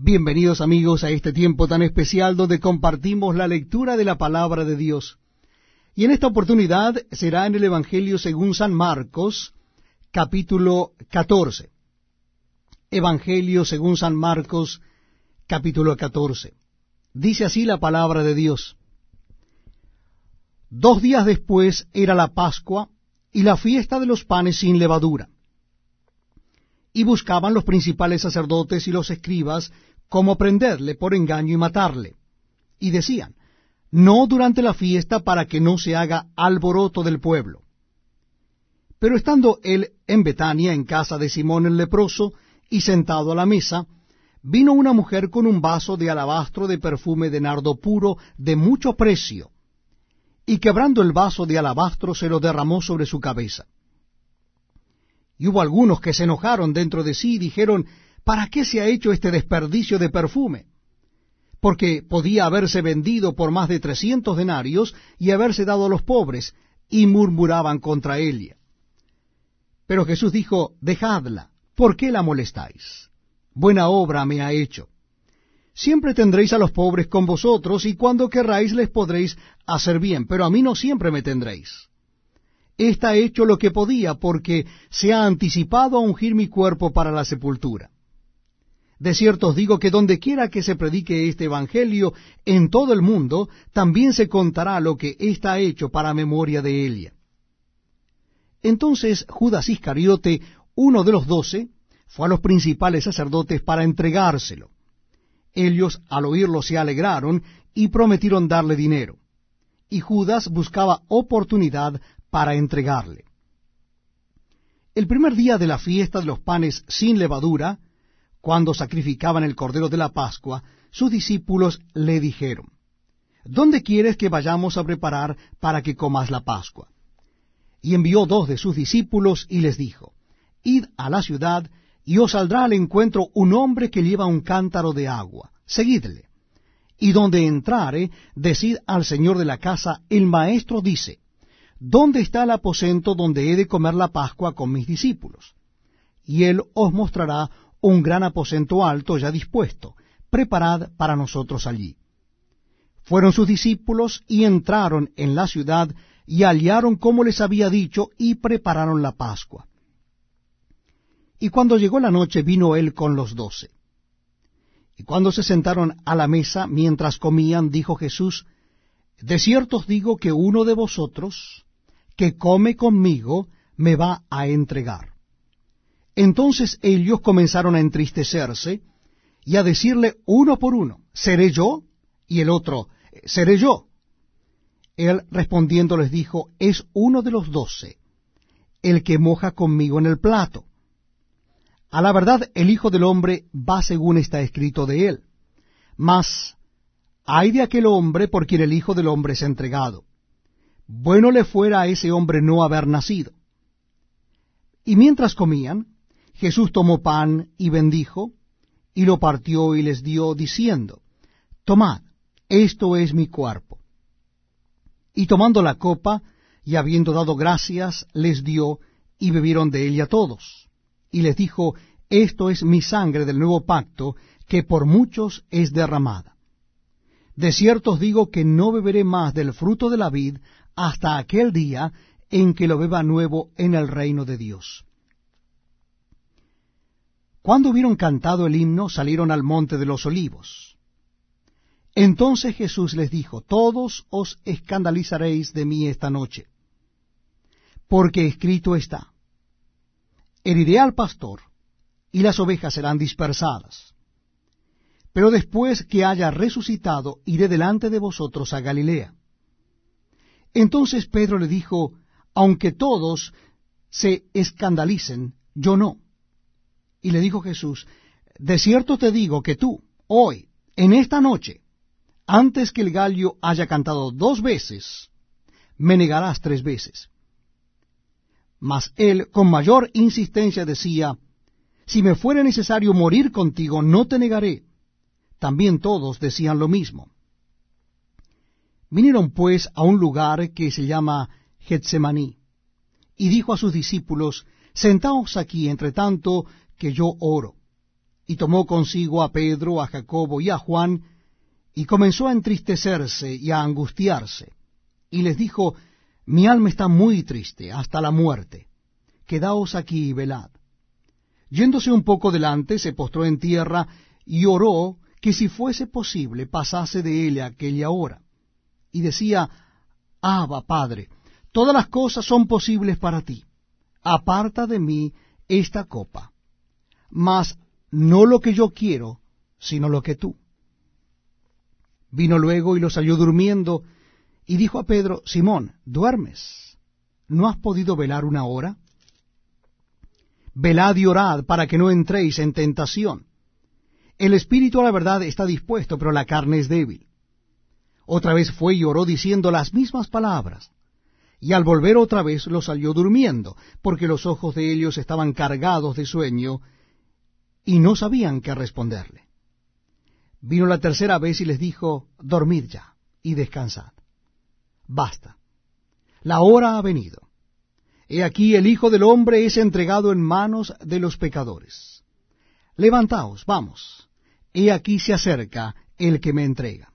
Bienvenidos amigos a este tiempo tan especial donde compartimos la lectura de la palabra de Dios. Y en esta oportunidad será en el Evangelio según San Marcos, capítulo 14. Evangelio según San Marcos, capítulo 14. Dice así la palabra de Dios. Dos días después era la Pascua y la fiesta de los panes sin levadura. Y buscaban los principales sacerdotes y los escribas cómo prenderle por engaño y matarle. Y decían, no durante la fiesta para que no se haga alboroto del pueblo. Pero estando él en Betania, en casa de Simón el leproso, y sentado a la mesa, vino una mujer con un vaso de alabastro de perfume de nardo puro de mucho precio, y quebrando el vaso de alabastro se lo derramó sobre su cabeza. Y hubo algunos que se enojaron dentro de sí y dijeron, ¿para qué se ha hecho este desperdicio de perfume? Porque podía haberse vendido por más de trescientos denarios y haberse dado a los pobres, y murmuraban contra ella. Pero Jesús dijo, Dejadla, ¿por qué la molestáis? Buena obra me ha hecho. Siempre tendréis a los pobres con vosotros, y cuando querráis les podréis hacer bien, pero a mí no siempre me tendréis. Esta ha hecho lo que podía, porque se ha anticipado a ungir mi cuerpo para la sepultura. De cierto os digo que donde quiera que se predique este Evangelio en todo el mundo, también se contará lo que ha hecho para memoria de ella. Entonces Judas Iscariote, uno de los doce, fue a los principales sacerdotes para entregárselo. Ellos al oírlo se alegraron y prometieron darle dinero. Y Judas buscaba oportunidad para entregarle. El primer día de la fiesta de los panes sin levadura, cuando sacrificaban el cordero de la Pascua, sus discípulos le dijeron, ¿Dónde quieres que vayamos a preparar para que comas la Pascua? Y envió dos de sus discípulos y les dijo, Id a la ciudad, y os saldrá al encuentro un hombre que lleva un cántaro de agua. Seguidle. Y donde entrare, decid al señor de la casa, el maestro dice, ¿Dónde está el aposento donde he de comer la Pascua con mis discípulos? Y él os mostrará un gran aposento alto ya dispuesto, preparad para nosotros allí. Fueron sus discípulos y entraron en la ciudad y hallaron como les había dicho y prepararon la Pascua. Y cuando llegó la noche vino él con los doce. Y cuando se sentaron a la mesa mientras comían, dijo Jesús, De cierto os digo que uno de vosotros, que come conmigo, me va a entregar. Entonces ellos comenzaron a entristecerse y a decirle uno por uno, ¿seré yo? Y el otro, ¿seré yo? Él respondiendo les dijo, es uno de los doce, el que moja conmigo en el plato. A la verdad, el Hijo del Hombre va según está escrito de él. Mas, hay de aquel hombre por quien el Hijo del Hombre es entregado. Bueno le fuera a ese hombre no haber nacido. Y mientras comían, Jesús tomó pan y bendijo, y lo partió y les dio, diciendo, Tomad, esto es mi cuerpo. Y tomando la copa, y habiendo dado gracias, les dio, y bebieron de ella todos. Y les dijo, Esto es mi sangre del nuevo pacto, que por muchos es derramada. De cierto os digo que no beberé más del fruto de la vid hasta aquel día en que lo beba nuevo en el reino de Dios. Cuando hubieron cantado el himno, salieron al monte de los olivos. Entonces Jesús les dijo, Todos os escandalizaréis de mí esta noche, porque escrito está, Heriré al pastor, y las ovejas serán dispersadas. Pero después que haya resucitado, iré delante de vosotros a Galilea. Entonces Pedro le dijo, Aunque todos se escandalicen, yo no. Y le dijo Jesús, De cierto te digo que tú, hoy, en esta noche, antes que el gallo haya cantado dos veces, me negarás tres veces. Mas él con mayor insistencia decía, Si me fuera necesario morir contigo, no te negaré. También todos decían lo mismo. Vinieron pues a un lugar que se llama Getsemaní, y dijo a sus discípulos, Sentaos aquí entre tanto que yo oro. y tomó consigo a Pedro, a Jacobo y a Juan, y comenzó a entristecerse y a angustiarse, y les dijo, Mi alma está muy triste hasta la muerte, quedaos aquí y velad. Yéndose un poco delante, se postró en tierra y oró que si fuese posible pasase de él aquella hora. Y decía, Abba, Padre, todas las cosas son posibles para ti. Aparta de mí esta copa. Mas no lo que yo quiero, sino lo que tú. Vino luego y los halló durmiendo, y dijo a Pedro, Simón, ¿duermes? ¿No has podido velar una hora? Velad y orad para que no entréis en tentación. El espíritu a la verdad está dispuesto, pero la carne es débil. Otra vez fue y oró diciendo las mismas palabras. Y al volver otra vez los salió durmiendo, porque los ojos de ellos estaban cargados de sueño, y no sabían qué responderle. Vino la tercera vez y les dijo, Dormid ya y descansad. Basta. La hora ha venido. He aquí el Hijo del Hombre es entregado en manos de los pecadores. Levantaos, vamos. He aquí se acerca el que me entrega.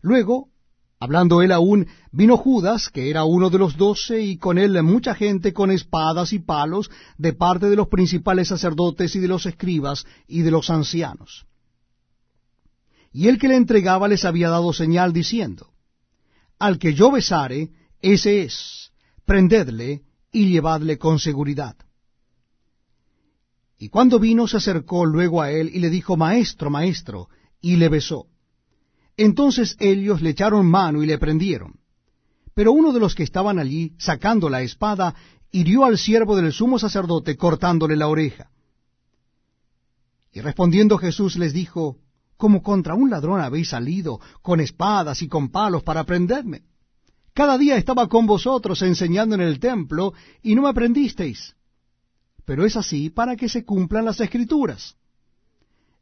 Luego Hablando él aún, vino Judas, que era uno de los doce, y con él mucha gente con espadas y palos, de parte de los principales sacerdotes y de los escribas y de los ancianos. Y el que le entregaba les había dado señal diciendo, Al que yo besare, ese es, prendedle y llevadle con seguridad. Y cuando vino se acercó luego a él y le dijo, Maestro, maestro, y le besó. Entonces ellos le echaron mano y le prendieron. Pero uno de los que estaban allí, sacando la espada, hirió al siervo del sumo sacerdote, cortándole la oreja. Y respondiendo Jesús les dijo, Como contra un ladrón habéis salido, con espadas y con palos para prenderme. Cada día estaba con vosotros enseñando en el templo, y no me prendisteis. Pero es así para que se cumplan las escrituras.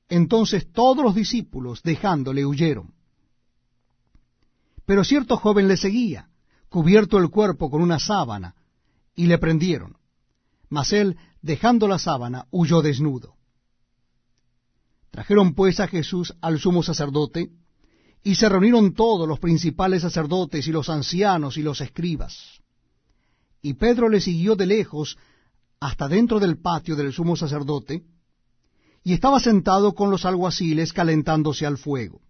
Entonces todos los discípulos, dejándole, huyeron. Pero cierto joven le seguía, cubierto el cuerpo con una sábana, y le prendieron. Mas él, dejando la sábana, huyó desnudo. Trajeron pues a Jesús al sumo sacerdote, y se reunieron todos los principales sacerdotes y los ancianos y los escribas. Y Pedro le siguió de lejos hasta dentro del patio del sumo sacerdote, y estaba sentado con los alguaciles calentándose al fuego.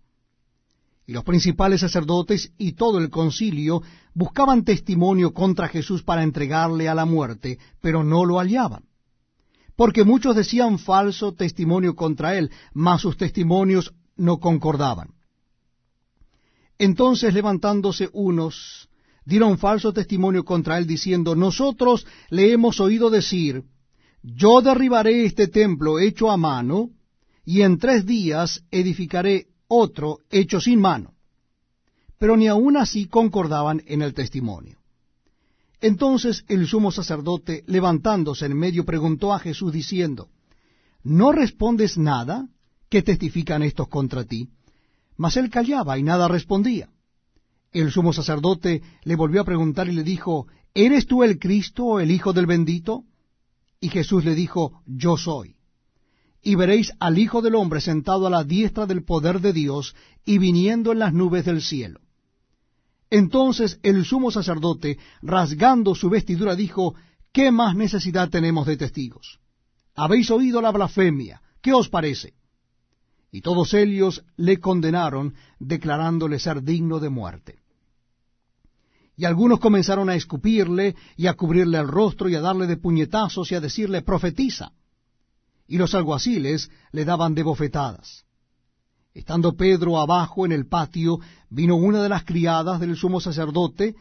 Y los principales sacerdotes y todo el concilio buscaban testimonio contra Jesús para entregarle a la muerte, pero no lo hallaban. Porque muchos decían falso testimonio contra él, mas sus testimonios no concordaban. Entonces levantándose unos, dieron falso testimonio contra él, diciendo, Nosotros le hemos oído decir, Yo derribaré este templo hecho a mano, y en tres días edificaré otro hecho sin mano. Pero ni aun así concordaban en el testimonio. Entonces el sumo sacerdote, levantándose en medio, preguntó a Jesús diciendo, ¿No respondes nada que testifican estos contra ti? Mas él callaba y nada respondía. El sumo sacerdote le volvió a preguntar y le dijo, ¿Eres tú el Cristo, el Hijo del bendito? Y Jesús le dijo, Yo soy y veréis al Hijo del Hombre sentado a la diestra del poder de Dios y viniendo en las nubes del cielo. Entonces el sumo sacerdote, rasgando su vestidura, dijo, ¿qué más necesidad tenemos de testigos? Habéis oído la blasfemia, ¿qué os parece? Y todos ellos le condenaron, declarándole ser digno de muerte. Y algunos comenzaron a escupirle y a cubrirle el rostro y a darle de puñetazos y a decirle, profetiza y los alguaciles le daban de bofetadas. Estando Pedro abajo en el patio, vino una de las criadas del sumo sacerdote,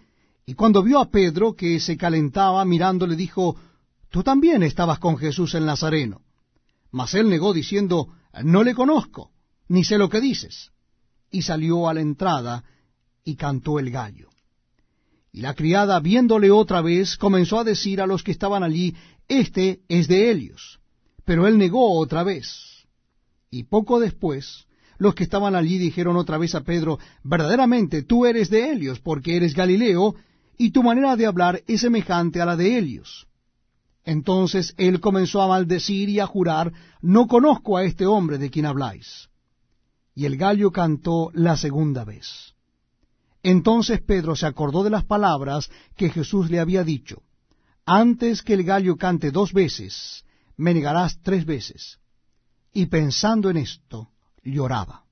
y cuando vio a Pedro que se calentaba mirando, le dijo, Tú también estabas con Jesús el Nazareno. Mas él negó diciendo, No le conozco, ni sé lo que dices. Y salió a la entrada y cantó el gallo. Y la criada, viéndole otra vez, comenzó a decir a los que estaban allí, Este es de Helios. Pero él negó otra vez. Y poco después, los que estaban allí dijeron otra vez a Pedro, verdaderamente tú eres de Helios, porque eres Galileo, y tu manera de hablar es semejante a la de Helios. Entonces él comenzó a maldecir y a jurar, no conozco a este hombre de quien habláis. Y el gallo cantó la segunda vez. Entonces Pedro se acordó de las palabras que Jesús le había dicho, antes que el gallo cante dos veces, me negarás tres veces. Y pensando en esto, lloraba.